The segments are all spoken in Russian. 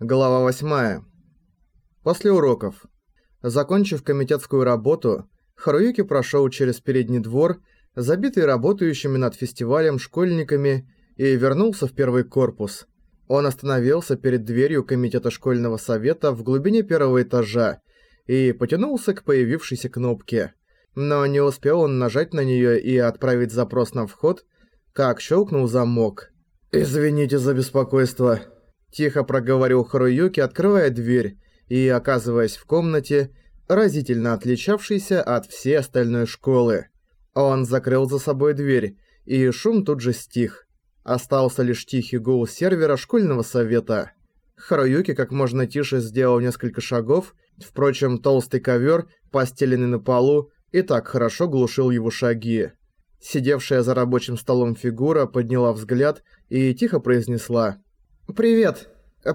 Глава 8. После уроков. Закончив комитетскую работу, Харуюки прошел через передний двор, забитый работающими над фестивалем школьниками, и вернулся в первый корпус. Он остановился перед дверью комитета школьного совета в глубине первого этажа и потянулся к появившейся кнопке. Но не успел он нажать на нее и отправить запрос на вход, как щелкнул замок. «Извините за беспокойство», Тихо проговорил Харуюки, открывая дверь и оказываясь в комнате, разительно отличавшейся от всей остальной школы. Он закрыл за собой дверь, и шум тут же стих. Остался лишь тихий гул сервера школьного совета. Харуюки как можно тише сделал несколько шагов, впрочем, толстый ковер, постеленный на полу, и так хорошо глушил его шаги. Сидевшая за рабочим столом фигура подняла взгляд и тихо произнесла «Привет.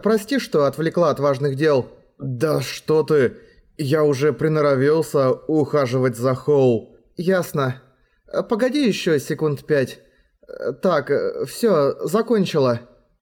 Прости, что отвлекла от важных дел». «Да что ты! Я уже приноровился ухаживать за Хоу». «Ясно. Погоди еще секунд пять. Так, все, закончила».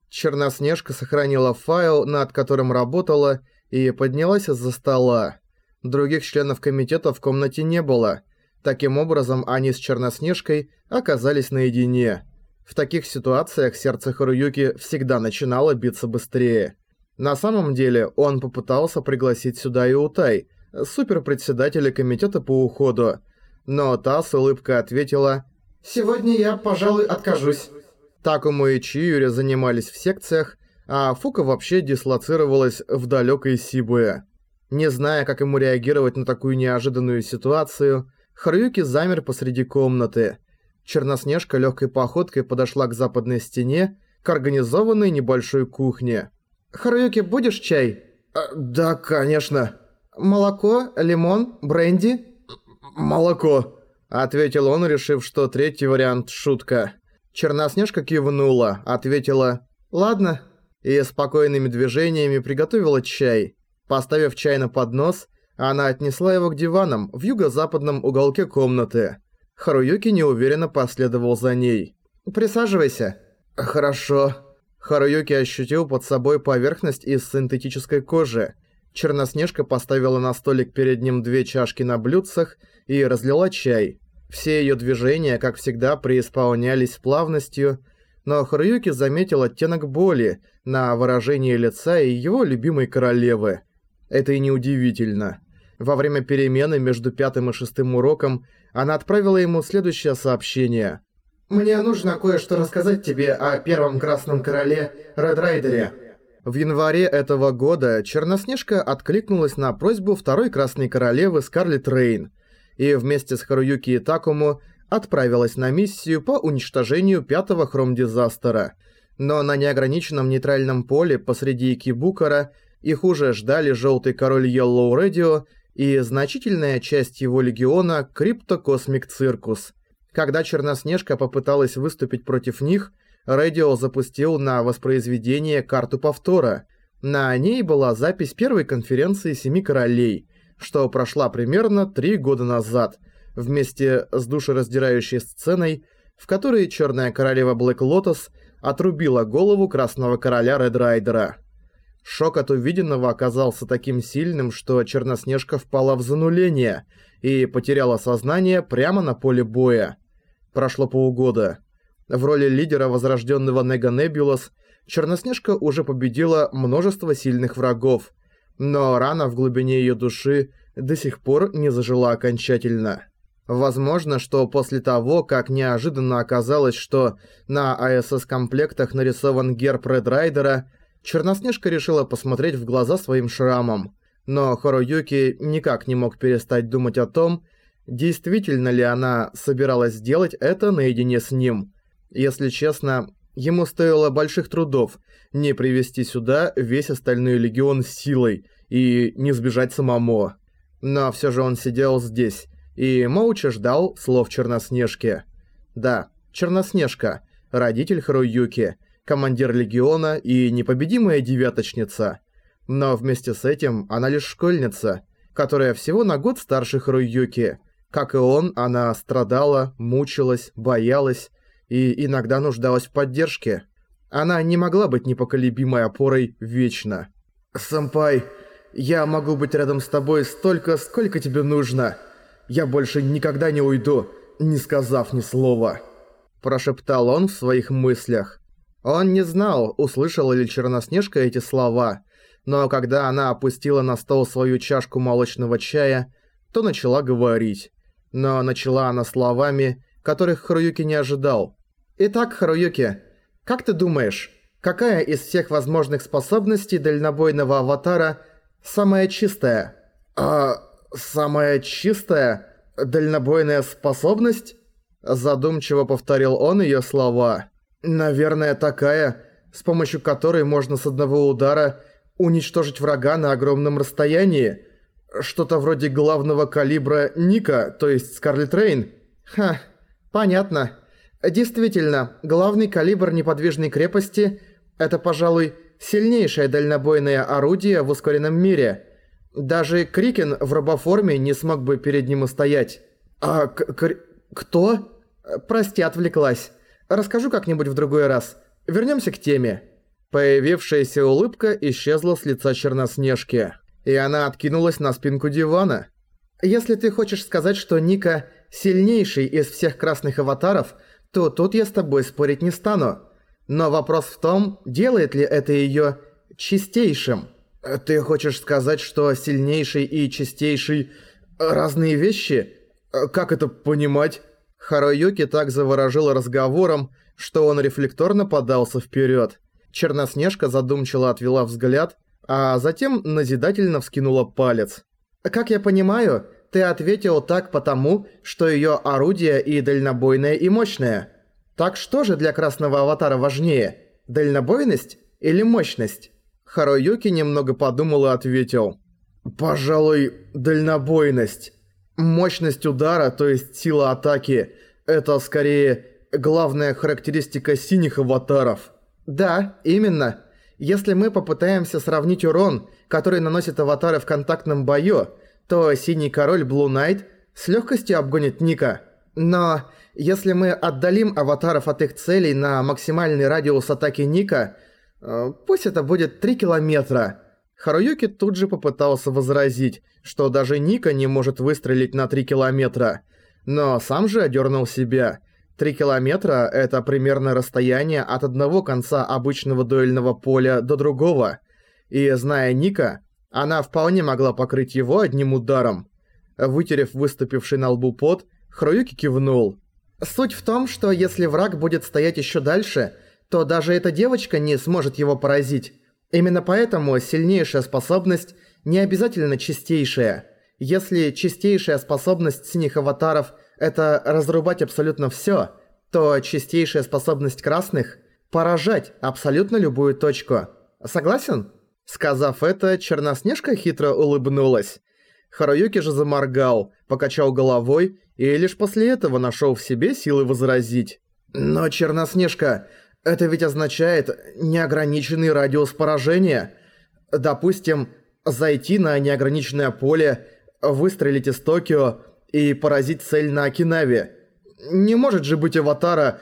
Черноснежка сохранила файл, над которым работала, и поднялась из-за стола. Других членов комитета в комнате не было. Таким образом, они с Черноснежкой оказались наедине. В таких ситуациях сердце Харуюки всегда начинало биться быстрее. На самом деле, он попытался пригласить сюда и Утай, суперпредседателя комитета по уходу, но та с улыбкой ответила «Сегодня я, пожалуй, откажусь». Такому и Чиюри занимались в секциях, а Фука вообще дислоцировалась в далекой Сибуе. Не зная, как ему реагировать на такую неожиданную ситуацию, Харуюки замер посреди комнаты – Черноснежка легкой походкой подошла к западной стене, к организованной небольшой кухне. «Харуюки, будешь чай?» а, «Да, конечно». «Молоко, лимон, бренди?» «Молоко», — ответил он, решив, что третий вариант — шутка. Черноснежка кивнула, ответила «Ладно» и спокойными движениями приготовила чай. Поставив чай на поднос, она отнесла его к диванам в юго-западном уголке комнаты. Харуюки неуверенно последовал за ней. «Присаживайся». «Хорошо». Харуюки ощутил под собой поверхность из синтетической кожи. Черноснежка поставила на столик перед ним две чашки на блюдцах и разлила чай. Все её движения, как всегда, преисполнялись плавностью, но Харуюки заметил оттенок боли на выражении лица и его любимой королевы. Это и неудивительно. Во время перемены между пятым и шестым уроком она отправила ему следующее сообщение. «Мне нужно кое-что рассказать тебе о первом Красном Короле Редрайдере». В январе этого года Черноснежка откликнулась на просьбу второй Красной Королевы Скарлетт Рейн и вместе с Харуюки и Такому отправилась на миссию по уничтожению пятого Хром-дизастера. Но на неограниченном нейтральном поле посреди Икебукуро их уже ждали Желтый Король Yellow Radio и значительная часть его легиона Криптокосмик Циркус. Когда Черноснежка попыталась выступить против них, Радио запустил на воспроизведение карту повтора. На ней была запись первой конференции Семи Королей, что прошла примерно три года назад, вместе с душераздирающей сценой, в которой Черная Королева Блэк Лотос отрубила голову Красного Короля Редрайдера. Шок от увиденного оказался таким сильным, что Черноснежка впала в зануление и потеряла сознание прямо на поле боя. Прошло полгода. В роли лидера возрожденного Нега Небулос Черноснежка уже победила множество сильных врагов, но рана в глубине ее души до сих пор не зажила окончательно. Возможно, что после того, как неожиданно оказалось, что на АСС-комплектах нарисован герб Редрайдера, Черноснежка решила посмотреть в глаза своим шрамам, но Хоруюки никак не мог перестать думать о том, действительно ли она собиралась сделать это наедине с ним. Если честно, ему стоило больших трудов не привести сюда весь остальной легион силой и не сбежать самому. Но все же он сидел здесь и молча ждал слов Черноснежки. Да, Черноснежка, родитель Харуюки – командир легиона и непобедимая девяточница. Но вместе с этим она лишь школьница, которая всего на год старше Харуюки. Как и он, она страдала, мучилась, боялась и иногда нуждалась в поддержке. Она не могла быть непоколебимой опорой вечно. «Сэмпай, я могу быть рядом с тобой столько, сколько тебе нужно. Я больше никогда не уйду, не сказав ни слова», – прошептал он в своих мыслях. Он не знал, услышала ли Черноснежка эти слова, но когда она опустила на стол свою чашку молочного чая, то начала говорить. Но начала она словами, которых Харуюки не ожидал. «Итак, Харуюки, как ты думаешь, какая из всех возможных способностей дальнобойного аватара самая чистая?» «А... самая чистая? Дальнобойная способность?» Задумчиво повторил он ее слова. Наверное, такая, с помощью которой можно с одного удара уничтожить врага на огромном расстоянии. Что-то вроде главного калибра Ника, то есть Скарлет Рейн. Ха, понятно. Действительно, главный калибр неподвижной крепости – это, пожалуй, сильнейшее дальнобойное орудие в ускоренном мире. Даже Крикен в робоформе не смог бы перед ним устоять. А кто? Прости, отвлеклась. Расскажу как-нибудь в другой раз. Вернемся к теме». Появившаяся улыбка исчезла с лица Черноснежки, и она откинулась на спинку дивана. «Если ты хочешь сказать, что Ника сильнейший из всех красных аватаров, то тут я с тобой спорить не стану. Но вопрос в том, делает ли это её чистейшим. Ты хочешь сказать, что сильнейший и чистейший – разные вещи? Как это понимать?» Харуюки так заворожил разговором, что он рефлекторно подался вперед. Черноснежка задумчиво отвела взгляд, а затем назидательно вскинула палец. «Как я понимаю, ты ответил так потому, что ее орудие и дальнобойное, и мощное. Так что же для красного аватара важнее, дальнобойность или мощность?» Харуюки немного подумал и ответил. «Пожалуй, дальнобойность». Мощность удара, то есть сила атаки, это скорее главная характеристика синих аватаров. Да, именно. Если мы попытаемся сравнить урон, который наносят аватары в контактном бою, то синий король Blue Knight с легкостью обгонит Ника. Но если мы отдалим аватаров от их целей на максимальный радиус атаки Ника, э, пусть это будет 3 километра, Харуюки тут же попытался возразить, что даже Ника не может выстрелить на 3 километра. Но сам же одернул себя. 3 километра – это примерно расстояние от одного конца обычного дуэльного поля до другого. И зная Ника, она вполне могла покрыть его одним ударом. Вытерев выступивший на лбу пот, Харуюки кивнул. Суть в том, что если враг будет стоять еще дальше, то даже эта девочка не сможет его поразить. Именно поэтому сильнейшая способность не обязательно чистейшая. Если чистейшая способность синих аватаров – это разрубать абсолютно всё, то чистейшая способность красных – поражать абсолютно любую точку. Согласен? Сказав это, Черноснежка хитро улыбнулась. Харуюки же заморгал, покачал головой и лишь после этого нашёл в себе силы возразить. «Но, Черноснежка, это ведь означает неограниченный радиус поражения. Допустим, зайти на неограниченное поле, выстрелить из Токио и поразить цель на Окинаве. Не может же быть аватара,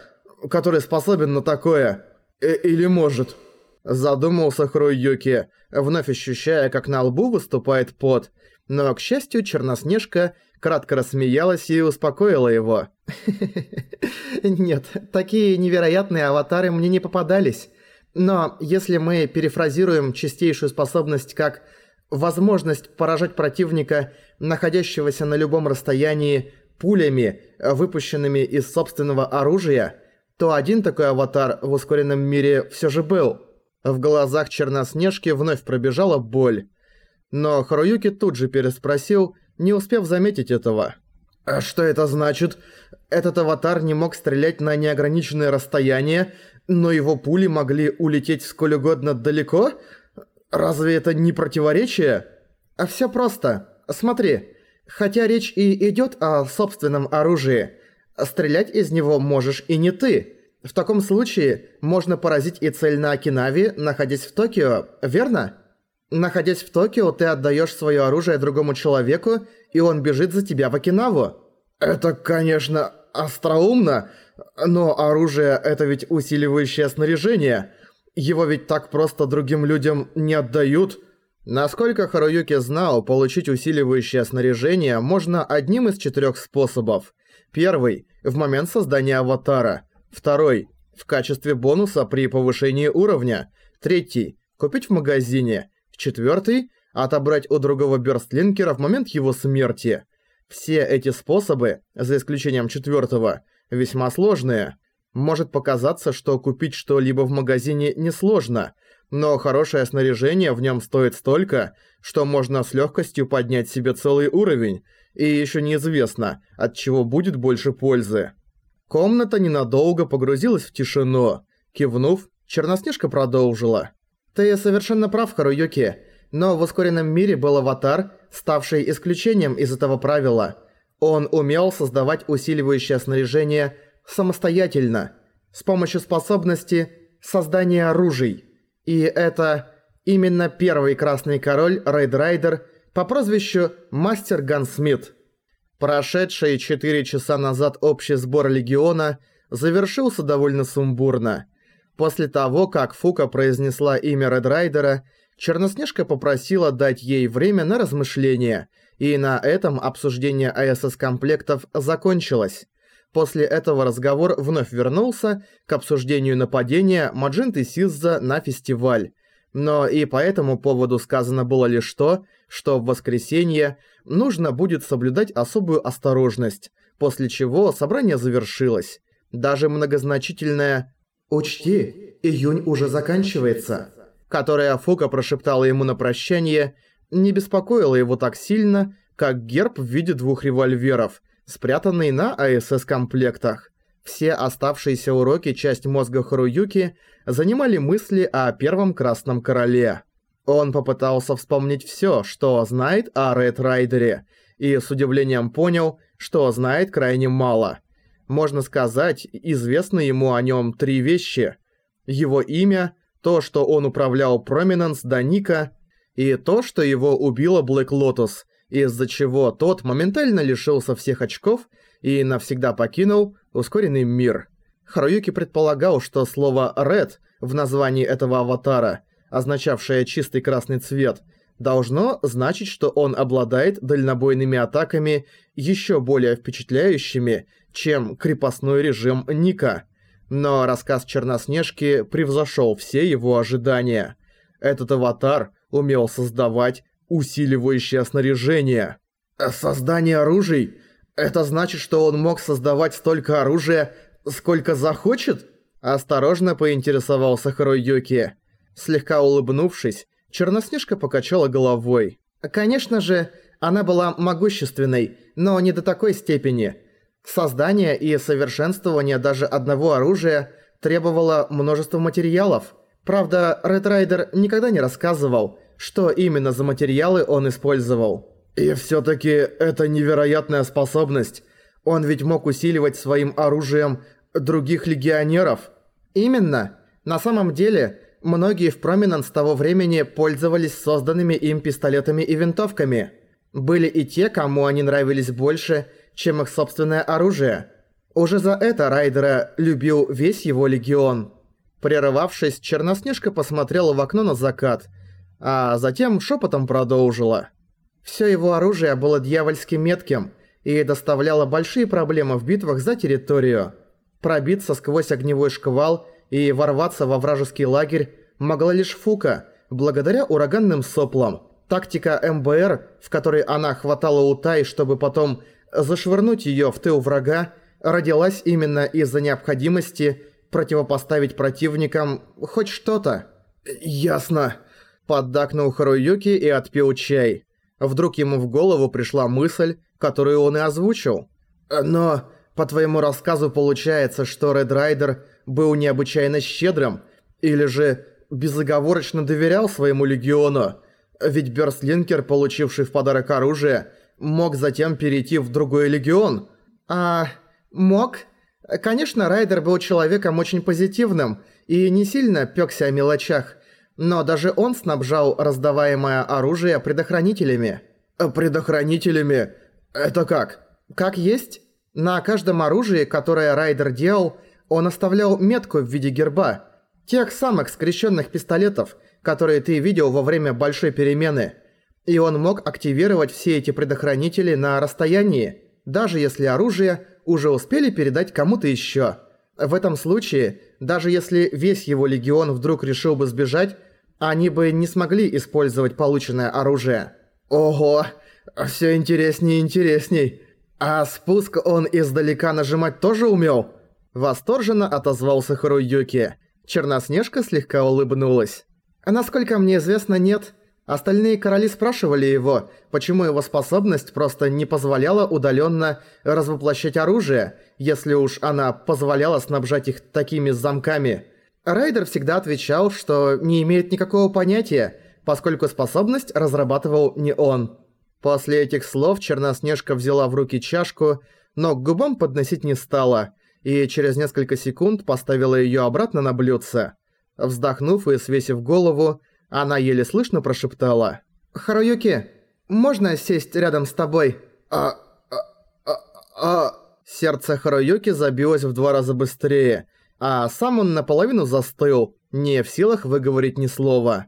который способен на такое. Э или может? Задумался Хруюки, вновь ощущая, как на лбу выступает пот. Но, к счастью, Черноснежка кратко рассмеялась и успокоила его. Нет, такие невероятные аватары мне не попадались. Но если мы перефразируем чистейшую способность как возможность поражать противника, находящегося на любом расстоянии, пулями, выпущенными из собственного оружия, то один такой аватар в ускоренном мире все же был. В глазах Черноснежки вновь пробежала боль. Но Харуюки тут же переспросил, не успев заметить этого. «А что это значит? Этот аватар не мог стрелять на неограниченное расстояние, но его пули могли улететь сколь угодно далеко? Разве это не противоречие?» «А всё просто. Смотри, хотя речь и идёт о собственном оружии, стрелять из него можешь и не ты. В таком случае можно поразить и цель на Окинаве, находясь в Токио, верно?» Находясь в Токио, ты отдаешь свое оружие другому человеку, и он бежит за тебя в Окинаву. Это, конечно, остроумно, но оружие – это ведь усиливающее снаряжение. Его ведь так просто другим людям не отдают. Насколько Харуюки знал, получить усиливающее снаряжение можно одним из четырех способов. Первый – в момент создания аватара. Второй – в качестве бонуса при повышении уровня. Третий – купить в магазине. Четвертый – отобрать у другого бёрстлинкера в момент его смерти. Все эти способы, за исключением четвертого, весьма сложные. Может показаться, что купить что-либо в магазине несложно – но хорошее снаряжение в нем стоит столько, что можно с легкостью поднять себе целый уровень, и еще неизвестно, от чего будет больше пользы. Комната ненадолго погрузилась в тишину. Кивнув, Черноснежка продолжила. «Ты совершенно прав, Харуюки, но в ускоренном мире был аватар, ставший исключением из этого правила. Он умел создавать усиливающее снаряжение самостоятельно, с помощью способности создания оружий. И это именно первый Красный Король Рейд Райдер по прозвищу Мастер Гансмит. Прошедший четыре часа назад общий сбор Легиона завершился довольно сумбурно. После того, как Фука произнесла имя Ред Райдера, Черноснежка попросила дать ей время на размышления, и на этом обсуждение АСС-комплектов закончилось. После этого разговор вновь вернулся к обсуждению нападения Маджинты Сизза на фестиваль. Но и по этому поводу сказано было лишь то, что в воскресенье нужно будет соблюдать особую осторожность, после чего собрание завершилось. Даже многозначительное «Учти, июнь уже заканчивается», которое Фука прошептала ему на прощание, не беспокоило его так сильно, как герб в виде двух револьверов, спрятанный на АСС-комплектах. Все оставшиеся уроки часть мозга Харуюки занимали мысли о Первом Красном Короле. Он попытался вспомнить всё, что знает о Ред Райдере, и с удивлением понял, что знает крайне мало. Можно сказать, известно ему о нём три вещи. Его имя, то, что он управлял Проминенс до Нико, и то, что его убила Блэк Лотус – из-за чего тот моментально лишился всех очков и навсегда покинул ускоренный мир. Харуюки предполагал, что слово «red» в названии этого аватара, означавшее чистый красный цвет, должно значить, что он обладает дальнобойными атаками еще более впечатляющими, чем крепостной режим Ника. Но рассказ Черноснежки превзошел все его ожидания. Этот аватар умел создавать усиливающее снаряжение. Создание оружий? Это значит, что он мог создавать столько оружия, сколько захочет? Осторожно поинтересовался Харуюки. Слегка улыбнувшись, Черноснежка покачала головой. Конечно же, она была могущественной, но не до такой степени. Создание и совершенствование даже одного оружия требовало множества материалов. Правда, Ред Райдер никогда не рассказывал, что именно за материалы он использовал. И всё-таки это невероятная способность. Он ведь мог усиливать своим оружием других легионеров. Именно. На самом деле, многие в Проминанс того времени пользовались созданными им пистолетами и винтовками. Были и те, кому они нравились больше, чем их собственное оружие. Уже за это Райдера любил весь его легион. Прерывавшись, Черноснежка посмотрела в окно на закат – а затем шепотом продолжила. Все его оружие было дьявольски метким и доставляло большие проблемы в битвах за территорию. Пробиться сквозь огневой шквал и ворваться во вражеский лагерь могла лишь Фука, благодаря ураганным соплам. Тактика МБР, в которой она хватала Утай, чтобы потом зашвырнуть ее в тыл врага, родилась именно из-за необходимости противопоставить противникам хоть что-то. «Ясно», Поддакнул Харуюки и отпил чай. Вдруг ему в голову пришла мысль, которую он и озвучил. «Но по твоему рассказу получается, что Ред Райдер был необычайно щедрым, или же безоговорочно доверял своему легиону, ведь Бёрстлинкер, получивший в подарок оружие, мог затем перейти в другой легион. А... мог? Конечно, Райдер был человеком очень позитивным и не сильно пёкся о мелочах, но даже он снабжал раздаваемое оружие предохранителями. Предохранителями? Это как? Как есть? На каждом оружии, которое Райдер делал, он оставлял метку в виде герба. Тех самых скрещенных пистолетов, которые ты видел во время большой перемены. И он мог активировать все эти предохранители на расстоянии, даже если оружие уже успели передать кому-то еще. В этом случае, даже если весь его легион вдруг решил бы сбежать, они бы не смогли использовать полученное оружие. Ого, все интересней и интересней. А спуск он издалека нажимать тоже умел? Восторженно отозвался Харуюки. Черноснежка слегка улыбнулась. Насколько мне известно, нет. Остальные короли спрашивали его, почему его способность просто не позволяла удаленно развоплощать оружие, если уж она позволяла снабжать их такими замками. Райдер всегда отвечал, что не имеет никакого понятия, поскольку способность разрабатывал не он. После этих слов Черноснежка взяла в руки чашку, но к губам подносить не стала, и через несколько секунд поставила её обратно на блюдце. Вздохнув и свесив голову, она еле слышно прошептала. «Харуюки, можно сесть рядом с тобой?» «А... а... а... а...» Сердце Харуюки забилось в два раза быстрее, а сам он наполовину застыл, не в силах выговорить ни слова.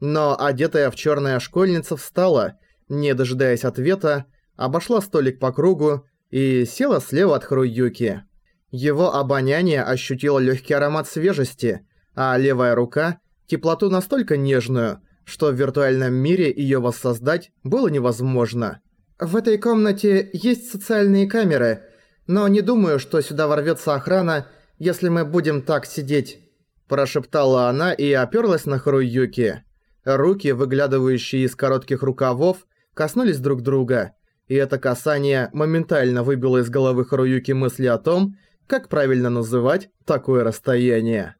Но одетая в чёрная школьница встала, не дожидаясь ответа, обошла столик по кругу и села слева от Харуюки. Его обоняние ощутило лёгкий аромат свежести, а левая рука теплоту настолько нежную, что в виртуальном мире её воссоздать было невозможно. В этой комнате есть социальные камеры, но не думаю, что сюда ворвётся охрана, если мы будем так сидеть. Прошептала она и оперлась на Харуюки. Руки, выглядывающие из коротких рукавов, коснулись друг друга, и это касание моментально выбило из головы Харуюки мысли о том, как правильно называть такое расстояние.